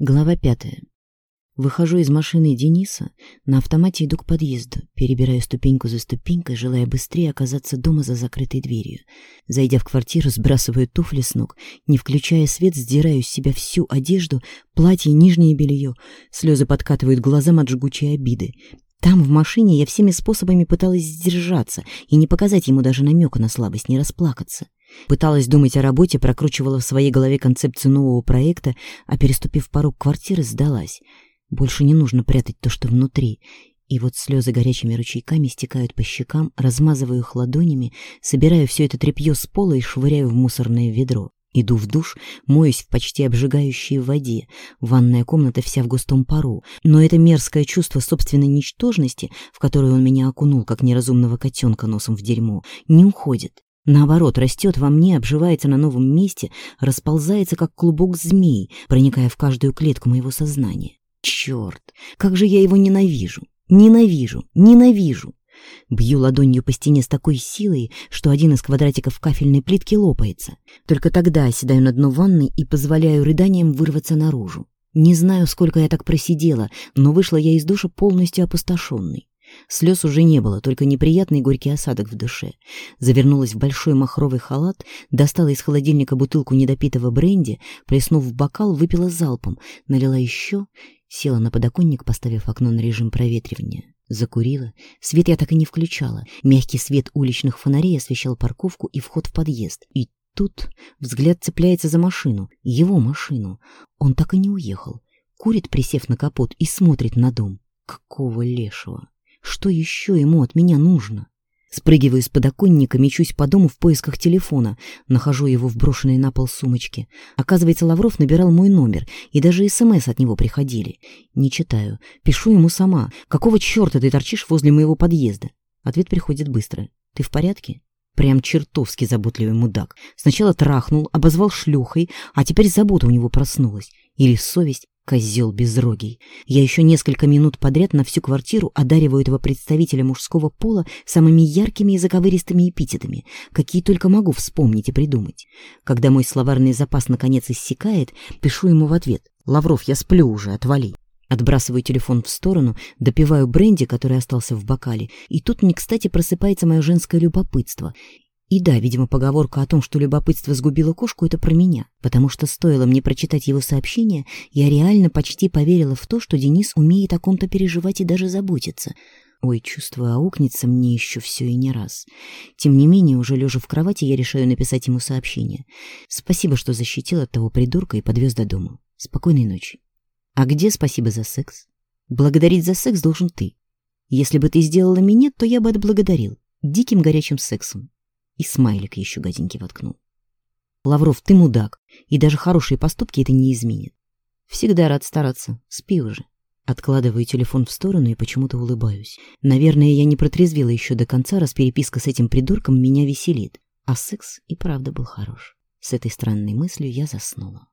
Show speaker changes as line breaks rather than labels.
Глава пятая. Выхожу из машины Дениса, на автомате иду к подъезду, перебираю ступеньку за ступенькой, желая быстрее оказаться дома за закрытой дверью. Зайдя в квартиру, сбрасываю туфли с ног, не включая свет, сдираю с себя всю одежду, платье, нижнее белье. Слезы подкатывают глазам от жгучей обиды. Там, в машине, я всеми способами пыталась сдержаться и не показать ему даже намека на слабость, не расплакаться. Пыталась думать о работе, прокручивала в своей голове концепцию нового проекта, а переступив порог квартиры, сдалась. Больше не нужно прятать то, что внутри. И вот слезы горячими ручейками стекают по щекам, размазываю их ладонями, собираю все это тряпье с пола и швыряю в мусорное ведро. Иду в душ, моюсь в почти обжигающей воде. Ванная комната вся в густом пару. Но это мерзкое чувство собственной ничтожности, в которое он меня окунул, как неразумного котенка носом в дерьмо, не уходит. Наоборот, растет во мне, обживается на новом месте, расползается, как клубок змей, проникая в каждую клетку моего сознания. Черт, как же я его ненавижу! Ненавижу! Ненавижу! Бью ладонью по стене с такой силой, что один из квадратиков кафельной плитки лопается. Только тогда оседаю на дно ванны и позволяю рыданиям вырваться наружу. Не знаю, сколько я так просидела, но вышла я из душа полностью опустошенной. Слез уже не было, только неприятный горький осадок в душе. Завернулась в большой махровый халат, достала из холодильника бутылку недопитого бренди, плеснув в бокал, выпила залпом, налила еще, села на подоконник, поставив окно на режим проветривания. Закурила. Свет я так и не включала. Мягкий свет уличных фонарей освещал парковку и вход в подъезд. И тут взгляд цепляется за машину, его машину. Он так и не уехал. Курит, присев на капот, и смотрит на дом. Какого лешего! Что еще ему от меня нужно? Спрыгиваю с подоконника, мечусь по дому в поисках телефона, нахожу его в брошенной на пол сумочке. Оказывается, Лавров набирал мой номер, и даже СМС от него приходили. Не читаю, пишу ему сама. «Какого черта ты торчишь возле моего подъезда?» Ответ приходит быстро. «Ты в порядке?» Прям чертовски заботливый мудак. Сначала трахнул, обозвал шлюхой, а теперь забота у него проснулась. Или совесть. Козел безрогий. Я еще несколько минут подряд на всю квартиру одариваю этого представителя мужского пола самыми яркими и заковыристыми эпитетами, какие только могу вспомнить и придумать. Когда мой словарный запас наконец иссякает, пишу ему в ответ «Лавров, я сплю уже, отвали». Отбрасываю телефон в сторону, допиваю бренди, который остался в бокале, и тут не кстати просыпается мое женское любопытство. И да, видимо, поговорка о том, что любопытство сгубило кошку, это про меня, потому что стоило мне прочитать его сообщение, я реально почти поверила в то, что Денис умеет о ком-то переживать и даже заботиться. Ой, чувство аукнется мне еще все и не раз. Тем не менее, уже лежа в кровати, я решаю написать ему сообщение. Спасибо, что защитил от того придурка и подвез до дома. Спокойной ночи. А где спасибо за секс? Благодарить за секс должен ты. Если бы ты сделала меня, то я бы отблагодарил. Диким горячим сексом. И смайлик еще гаденький воткнул. Лавров, ты мудак, и даже хорошие поступки это не изменит. Всегда рад стараться, спи уже. Откладываю телефон в сторону и почему-то улыбаюсь. Наверное, я не протрезвела еще до конца, раз переписка с этим придурком меня веселит. А секс и правда был хорош. С этой странной мыслью я заснула.